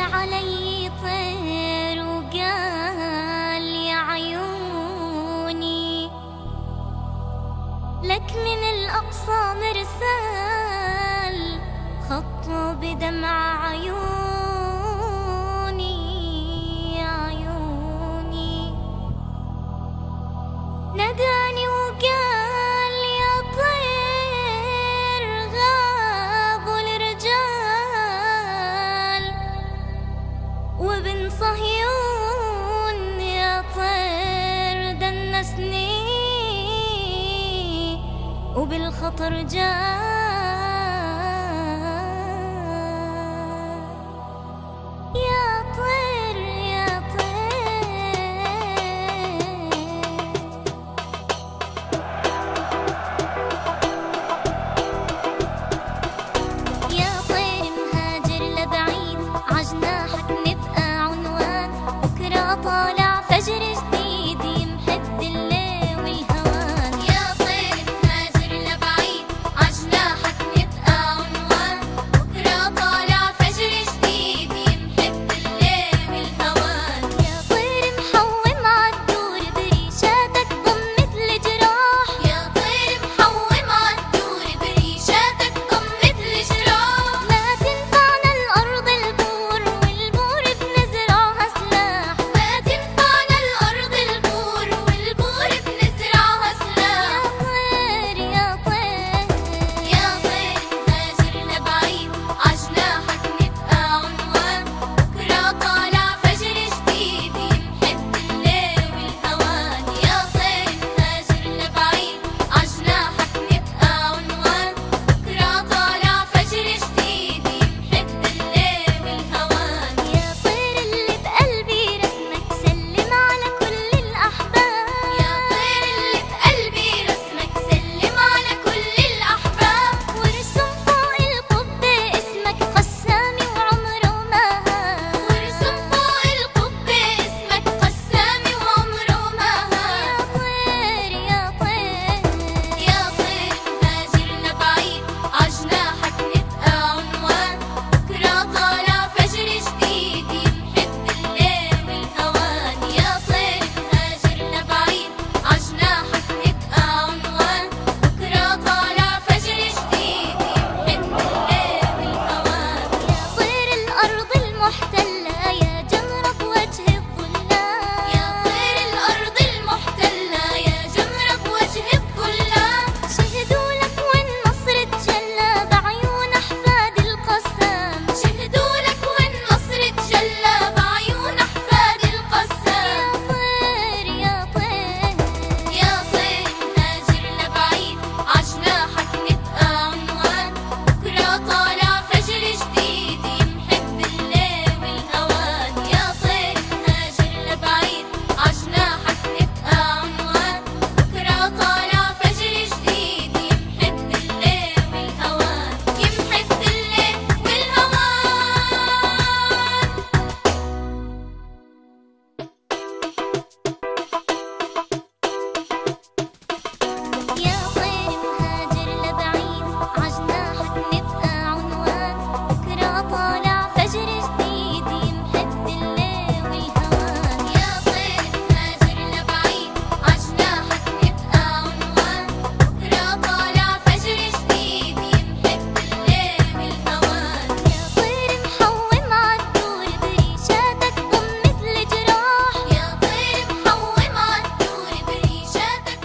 علي طير وقال يا عيوني لك من الأقصى مرسال خطه بدمع عيوني. وبالخطر جال